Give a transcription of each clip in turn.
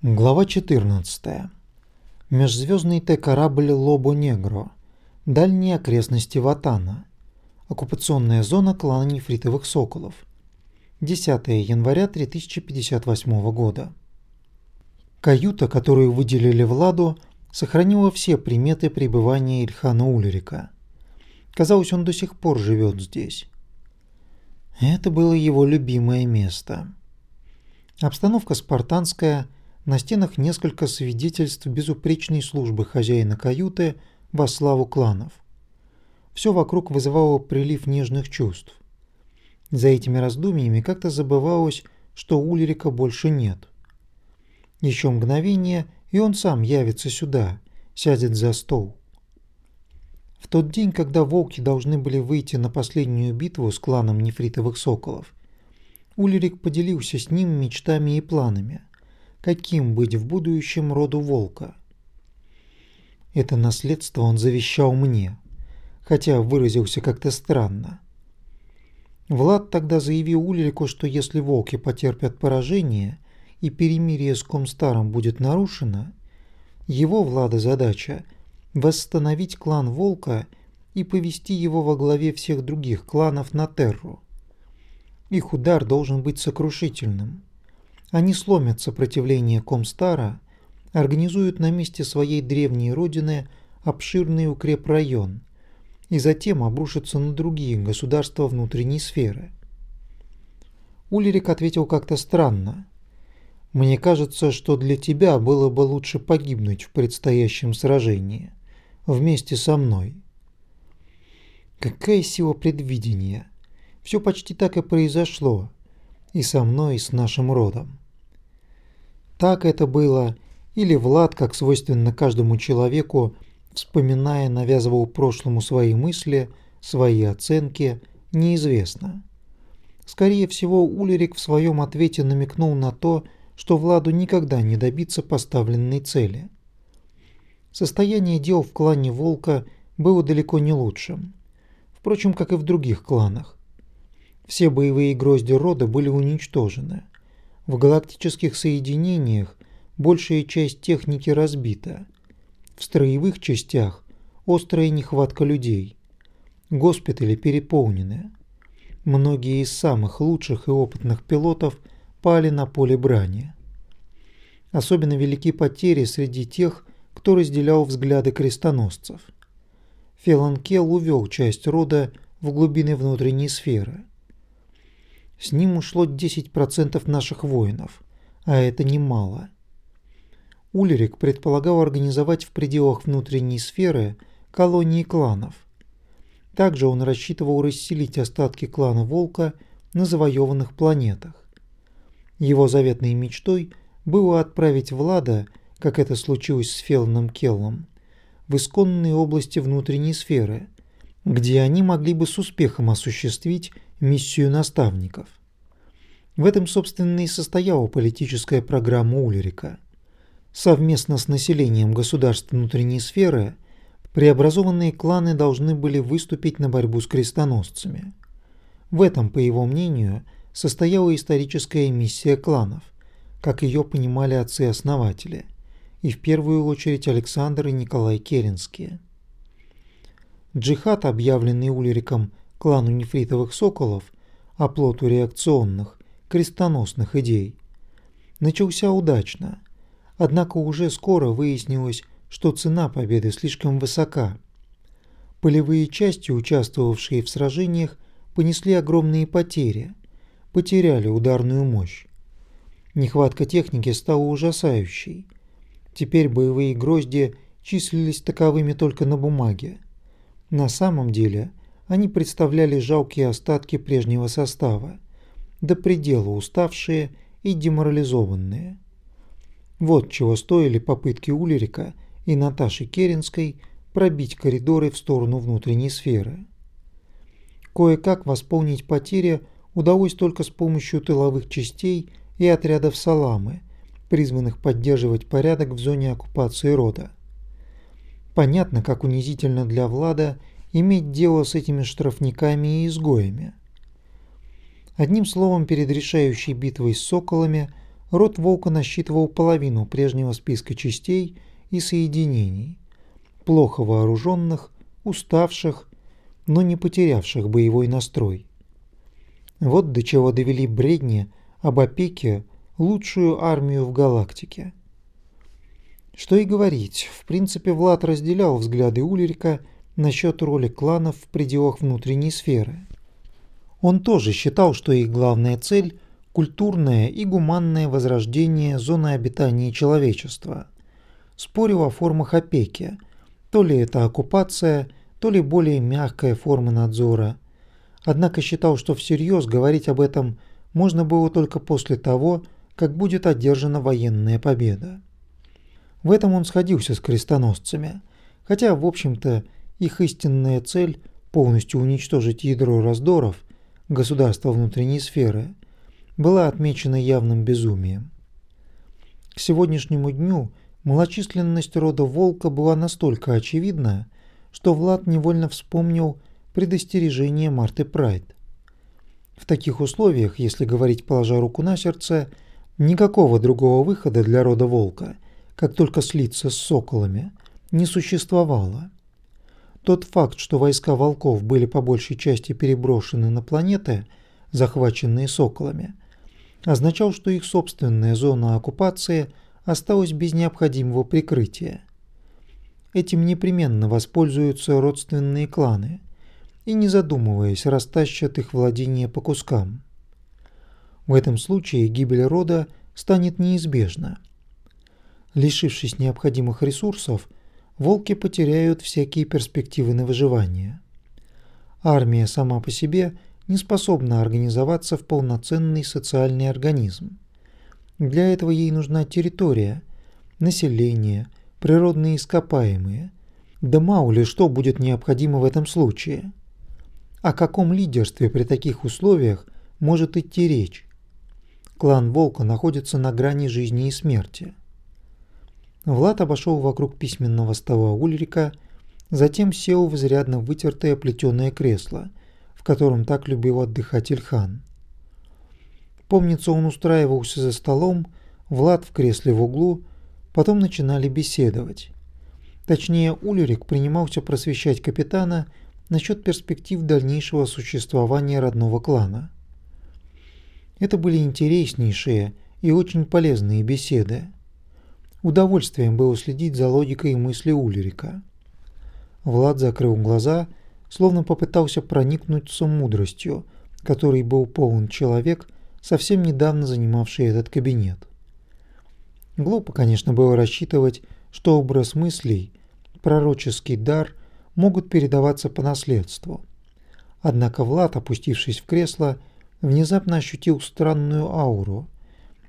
Глава 14. Межзвездный Т-корабль Лобо-Негро. Дальние окрестности Ватана. Оккупационная зона клана нефритовых соколов. 10 января 3058 года. Каюта, которую выделили Владу, сохранила все приметы пребывания Ильхана Ульрика. Казалось, он до сих пор живет здесь. Это было его любимое место. Обстановка спартанская – на стенах несколько свидетельств безупречной службы хозяина каюты во славу кланов. Все вокруг вызывало прилив нежных чувств. За этими раздумьями как-то забывалось, что Ульрика больше нет. Еще мгновение, и он сам явится сюда, сядет за стол. В тот день, когда волки должны были выйти на последнюю битву с кланом нефритовых соколов, Ульрик поделился с ним мечтами и планами каким быть в будущем роду волка. Это наследство он завещал мне, хотя выразился как-то странно. Влад тогда заявил Ульрику, что если волки потерпят поражение и перемирие с Комстаром будет нарушено, его, Влада, задача – восстановить клан Волка и повести его во главе всех других кланов на Терру. Их удар должен быть сокрушительным. Они сломят сопротивление Комстара, организуют на месте своей древней родины обширный укрепрайон и затем обрушатся на другие государства внутренней сферы. Улерик ответил как-то странно. «Мне кажется, что для тебя было бы лучше погибнуть в предстоящем сражении, вместе со мной». Какая сила предвидения! Все почти так и произошло, и со мной, и с нашим родом. Так это было, или Влад, как свойственно каждому человеку, вспоминая, навязывал прошлому свои мысли, свои оценки, неизвестно. Скорее всего, Улерик в своем ответе намекнул на то, что Владу никогда не добиться поставленной цели. Состояние дел в клане Волка было далеко не лучшим. Впрочем, как и в других кланах. Все боевые грозди рода были уничтожены – в галактических соединениях большая часть техники разбита. В строевых частях острая нехватка людей. Госпитали переполнены. Многие из самых лучших и опытных пилотов пали на поле брани. Особенно велики потери среди тех, кто разделял взгляды крестоносцев. Феланкел увел часть рода в глубины внутренней сферы. С ним ушло 10% наших воинов, а это немало. Ульрик предполагал организовать в пределах внутренней сферы колонии кланов. Также он рассчитывал расселить остатки клана Волка на завоеванных планетах. Его заветной мечтой было отправить Влада, как это случилось с Фелном Келлом, в исконные области внутренней сферы, где они могли бы с успехом осуществить миссию наставников. В этом, собственно, и состояла политическая программа Ульрика. Совместно с населением государств внутренней сферы преобразованные кланы должны были выступить на борьбу с крестоносцами. В этом, по его мнению, состояла историческая миссия кланов, как ее понимали отцы-основатели, и в первую очередь Александр и Николай Керенские. Джихад, объявленный Ульриком клану нефритовых соколов, оплоту реакционных, крестоносных идей, начался удачно, однако уже скоро выяснилось, что цена победы слишком высока. Полевые части, участвовавшие в сражениях, понесли огромные потери, потеряли ударную мощь. Нехватка техники стала ужасающей. Теперь боевые грозди числились таковыми только на бумаге. На самом деле они представляли жалкие остатки прежнего состава, до предела уставшие и деморализованные. Вот чего стоили попытки Улерика и Наташи Керенской пробить коридоры в сторону внутренней сферы. Кое-как восполнить потери удалось только с помощью тыловых частей и отрядов Саламы, призванных поддерживать порядок в зоне оккупации рода. Понятно, как унизительно для Влада иметь дело с этими штрафниками и изгоями. Одним словом, перед решающей битвой с соколами род волка насчитывал половину прежнего списка частей и соединений, плохо вооруженных, уставших, но не потерявших боевой настрой. Вот до чего довели бредни об опеке лучшую армию в галактике. Что и говорить, в принципе Влад разделял взгляды Ульрика насчет роли кланов в пределах внутренней сферы. Он тоже считал, что их главная цель – культурное и гуманное возрождение зоны обитания человечества. Спорил о формах опеки, то ли это оккупация, то ли более мягкая форма надзора. Однако считал, что всерьез говорить об этом можно было только после того, как будет одержана военная победа. В этом он сходился с крестоносцами, хотя, в общем-то, их истинная цель – полностью уничтожить ядро раздоров, государства внутренней сферы, была отмечена явным безумием. К сегодняшнему дню малочисленность рода Волка была настолько очевидна, что Влад невольно вспомнил предостережение Марты Прайд. В таких условиях, если говорить положа руку на сердце – Никакого другого выхода для рода волка, как только слиться с соколами, не существовало. Тот факт, что войска волков были по большей части переброшены на планеты, захваченные соколами, означал, что их собственная зона оккупации осталась без необходимого прикрытия. Этим непременно воспользуются родственные кланы и, не задумываясь, растащат их владения по кускам. В этом случае гибель рода станет неизбежна. Лишившись необходимых ресурсов, волки потеряют всякие перспективы на выживание. Армия сама по себе не способна организоваться в полноценный социальный организм. Для этого ей нужна территория, население, природные ископаемые. Да мало ли что будет необходимо в этом случае. О каком лидерстве при таких условиях может идти речь? Клан Волка находится на грани жизни и смерти. Влад обошел вокруг письменного стола Ульрика, затем сел в изрядно вытертое плетеное кресло, в котором так любил отдыхать Ильхан. Помнится, он устраивался за столом, Влад в кресле в углу, потом начинали беседовать. Точнее, Ульрик принимался просвещать капитана насчет перспектив дальнейшего существования родного клана. Это были интереснейшие и очень полезные беседы. Удовольствием было следить за логикой мысли Ульрика. Влад закрыл глаза, словно попытался проникнуться мудростью, которой был полон человек, совсем недавно занимавший этот кабинет. Глупо, конечно, было рассчитывать, что образ мыслей, пророческий дар могут передаваться по наследству. Однако Влад, опустившись в кресло, внезапно ощутил странную ауру,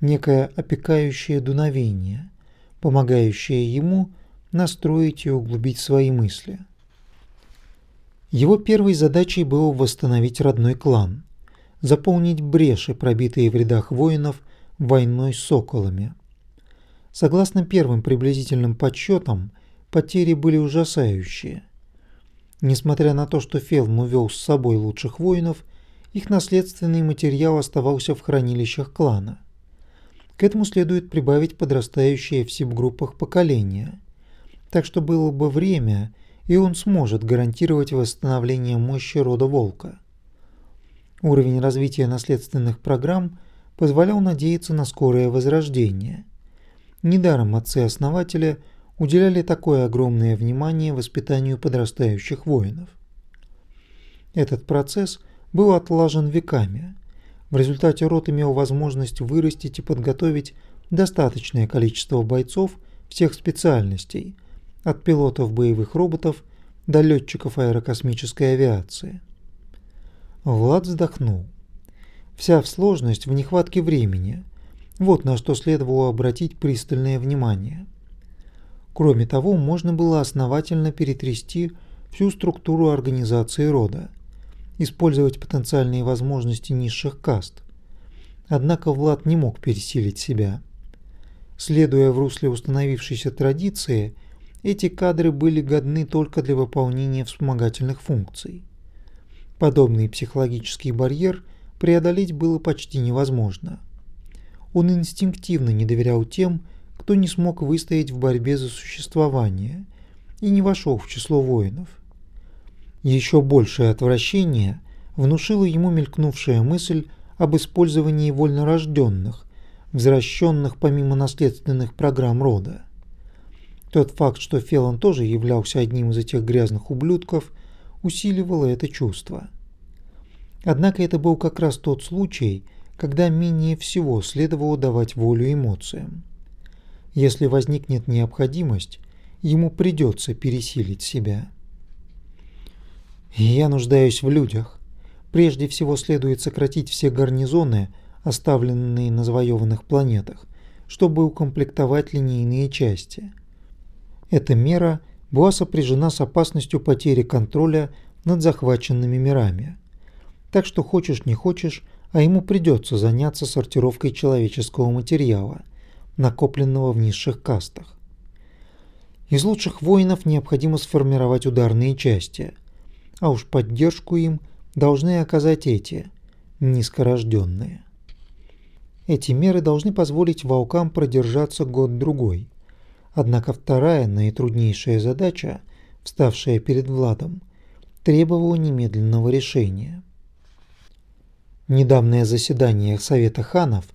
некое опекающее дуновение, помогающее ему настроить и углубить свои мысли. Его первой задачей было восстановить родной клан, заполнить бреши, пробитые в рядах воинов войной с соколами. Согласно первым приблизительным подсчетам, потери были ужасающие. Несмотря на то, что Фелм увел с собой лучших воинов, их наследственный материал оставался в хранилищах клана. К этому следует прибавить подрастающее в СИП-группах поколение. Так что было бы время, и он сможет гарантировать восстановление мощи рода Волка. Уровень развития наследственных программ позволял надеяться на скорое возрождение. Недаром отцы-основателя уделяли такое огромное внимание воспитанию подрастающих воинов. Этот процесс был отлажен веками. В результате род имел возможность вырастить и подготовить достаточное количество бойцов всех специальностей, от пилотов боевых роботов до летчиков аэрокосмической авиации. Влад вздохнул. Вся сложность в нехватке времени. Вот на что следовало обратить пристальное внимание. Кроме того, можно было основательно перетрясти всю структуру организации рода использовать потенциальные возможности низших каст. Однако Влад не мог пересилить себя. Следуя в русле установившейся традиции, эти кадры были годны только для выполнения вспомогательных функций. Подобный психологический барьер преодолеть было почти невозможно. он инстинктивно не доверял тем, кто не смог выстоять в борьбе за существование и не вошел в число воинов. Еще большее отвращение внушила ему мелькнувшая мысль об использовании вольнорожденных, возвращенных помимо наследственных программ рода. Тот факт, что Фелон тоже являлся одним из этих грязных ублюдков, усиливало это чувство. Однако это был как раз тот случай, когда менее всего следовало давать волю эмоциям. Если возникнет необходимость, ему придется пересилить себя. Я нуждаюсь в людях. Прежде всего следует сократить все гарнизоны, оставленные на завоеванных планетах, чтобы укомплектовать линейные части. Эта мера была сопряжена с опасностью потери контроля над захваченными мирами. Так что хочешь не хочешь, а ему придется заняться сортировкой человеческого материала, накопленного в низших кастах. Из лучших воинов необходимо сформировать ударные части, а уж поддержку им должны оказать эти, низкорожденные. Эти меры должны позволить волкам продержаться год-другой. Однако вторая, наитруднейшая задача, вставшая перед Владом, требовала немедленного решения. Недавнее заседание Совета ханов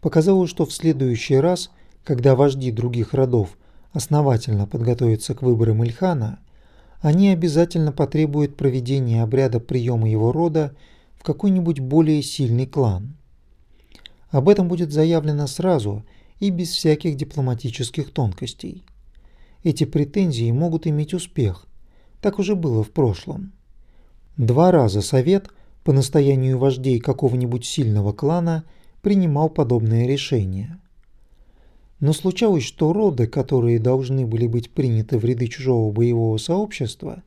показало, что в следующий раз, когда вожди других родов основательно подготовятся к выборам Ильхана, они обязательно потребуют проведения обряда приема его рода в какой-нибудь более сильный клан. Об этом будет заявлено сразу и без всяких дипломатических тонкостей. Эти претензии могут иметь успех, так уже было в прошлом. Два раза совет по настоянию вождей какого-нибудь сильного клана принимал подобное решение. Но случалось, что роды, которые должны были быть приняты в ряды чужого боевого сообщества,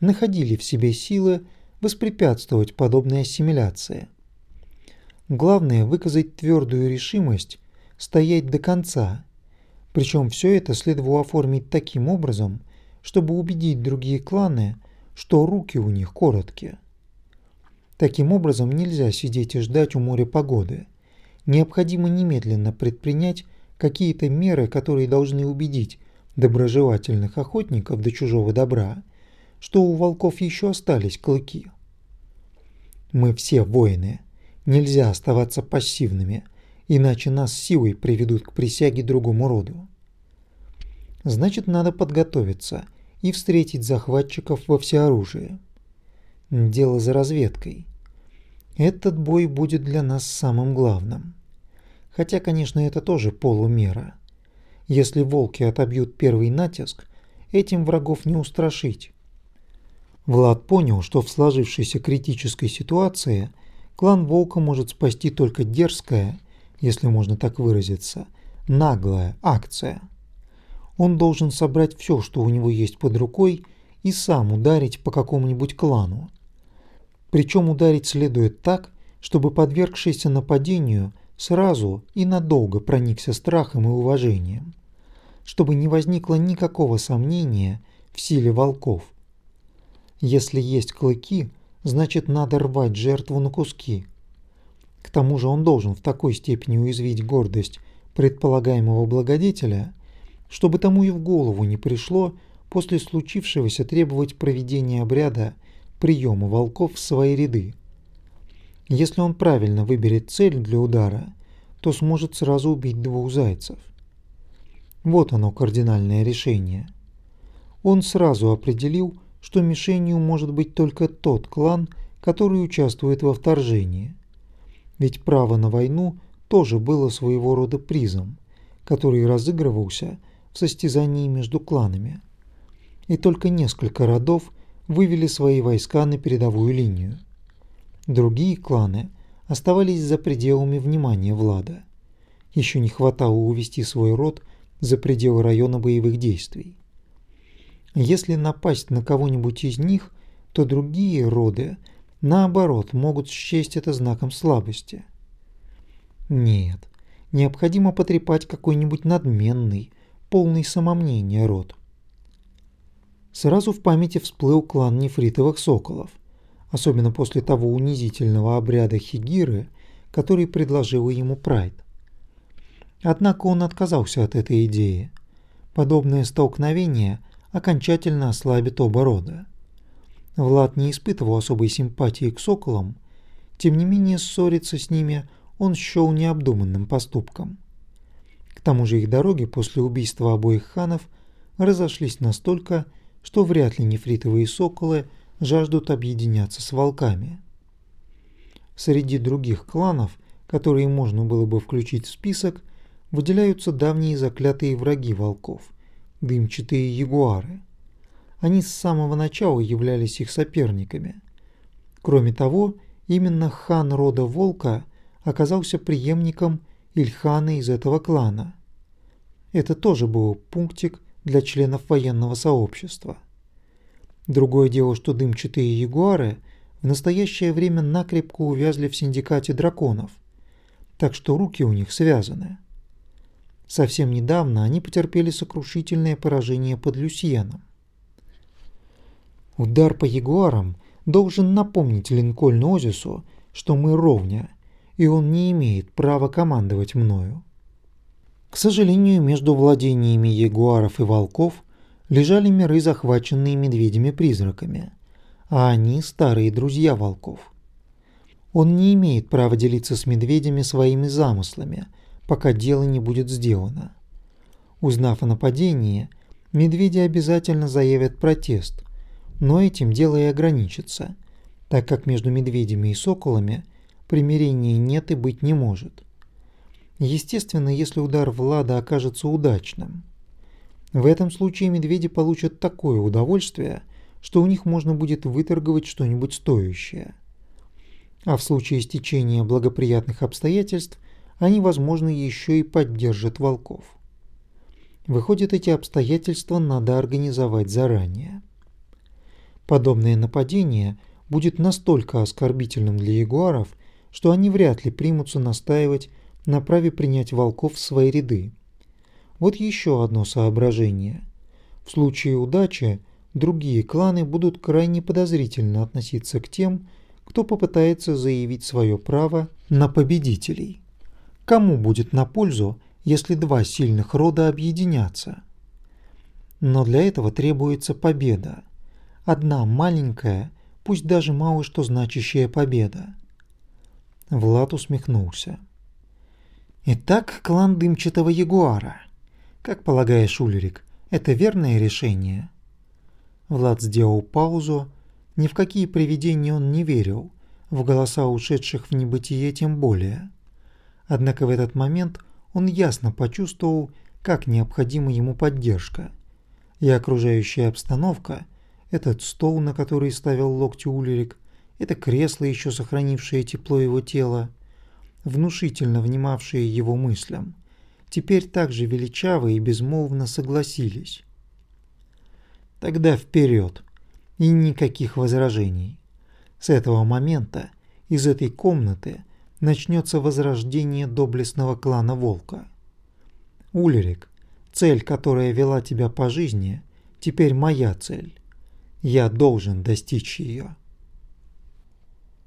находили в себе силы воспрепятствовать подобной ассимиляции. Главное выказать твердую решимость стоять до конца. Причем все это следовало оформить таким образом, чтобы убедить другие кланы, что руки у них короткие. Таким образом нельзя сидеть и ждать у моря погоды. Необходимо немедленно предпринять какие-то меры, которые должны убедить доброжелательных охотников до чужого добра, что у волков еще остались клыки. Мы все воины. Нельзя оставаться пассивными, иначе нас силой приведут к присяге другому роду. Значит, надо подготовиться и встретить захватчиков во всеоружии. Дело за разведкой. Этот бой будет для нас самым главным. Хотя, конечно, это тоже полумера. Если волки отобьют первый натиск, этим врагов не устрашить. Влад понял, что в сложившейся критической ситуации клан Волка может спасти только дерзкая, если можно так выразиться, наглая акция. Он должен собрать все, что у него есть под рукой, и сам ударить по какому-нибудь клану. Причем ударить следует так, чтобы подвергшийся нападению – сразу и надолго проникся страхом и уважением, чтобы не возникло никакого сомнения в силе волков. Если есть клыки, значит надо рвать жертву на куски. К тому же он должен в такой степени уязвить гордость предполагаемого благодетеля, чтобы тому и в голову не пришло после случившегося требовать проведения обряда приема волков в свои ряды. Если он правильно выберет цель для удара, то сможет сразу убить двух зайцев. Вот оно кардинальное решение. Он сразу определил, что мишенью может быть только тот клан, который участвует во вторжении. Ведь право на войну тоже было своего рода призом, который разыгрывался в состязании между кланами. И только несколько родов вывели свои войска на передовую линию. Другие кланы оставались за пределами внимания Влада. Еще не хватало увести свой род за пределы района боевых действий. Если напасть на кого-нибудь из них, то другие роды, наоборот, могут счесть это знаком слабости. Нет, необходимо потрепать какой-нибудь надменный, полный самомнения род. Сразу в памяти всплыл клан нефритовых соколов – особенно после того унизительного обряда Хигиры, который предложил ему Прайд. Однако он отказался от этой идеи. Подобное столкновение окончательно ослабит оба рода. Влад не испытывал особой симпатии к соколам, тем не менее ссориться с ними он счел необдуманным поступком. К тому же их дороги после убийства обоих ханов разошлись настолько, что вряд ли нефритовые соколы жаждут объединяться с волками. Среди других кланов, которые можно было бы включить в список, выделяются давние заклятые враги волков – дымчатые ягуары. Они с самого начала являлись их соперниками. Кроме того, именно хан рода Волка оказался преемником Ильхана из этого клана. Это тоже был пунктик для членов военного сообщества. Другое дело, что дымчатые ягуары в настоящее время накрепко увязли в синдикате драконов, так что руки у них связаны. Совсем недавно они потерпели сокрушительное поражение под Люсьеном. Удар по ягуарам должен напомнить Линкольну Озису, что мы ровня, и он не имеет права командовать мною. К сожалению, между владениями ягуаров и волков лежали миры, захваченные медведями-призраками, а они старые друзья волков. Он не имеет права делиться с медведями своими замыслами, пока дело не будет сделано. Узнав о нападении, медведи обязательно заявят протест, но этим дело и ограничится, так как между медведями и соколами примирения нет и быть не может. Естественно, если удар Влада окажется удачным. В этом случае медведи получат такое удовольствие, что у них можно будет выторговать что-нибудь стоящее. А в случае стечения благоприятных обстоятельств они, возможно, еще и поддержат волков. Выходит, эти обстоятельства надо организовать заранее. Подобное нападение будет настолько оскорбительным для ягуаров, что они вряд ли примутся настаивать на праве принять волков в свои ряды. Вот еще одно соображение. В случае удачи другие кланы будут крайне подозрительно относиться к тем, кто попытается заявить свое право на победителей. Кому будет на пользу, если два сильных рода объединятся? Но для этого требуется победа – Одна маленькая, пусть даже мало что значащая победа. Влад усмехнулся. Итак, клан дымчатого ягуара. Как полагаешь, Ульрик, это верное решение? Влад сделал паузу. Ни в какие привидения он не верил, в голоса ушедших в небытие тем более. Однако в этот момент он ясно почувствовал, как необходима ему поддержка. И окружающая обстановка – этот стол, на который ставил локти Улерик, это кресло, еще сохранившее тепло его тела, внушительно внимавшие его мыслям, теперь также величаво и безмолвно согласились. Тогда вперед, и никаких возражений. С этого момента из этой комнаты начнется возрождение доблестного клана Волка. Улерик, цель, которая вела тебя по жизни, теперь моя цель. Я должен достичь ее.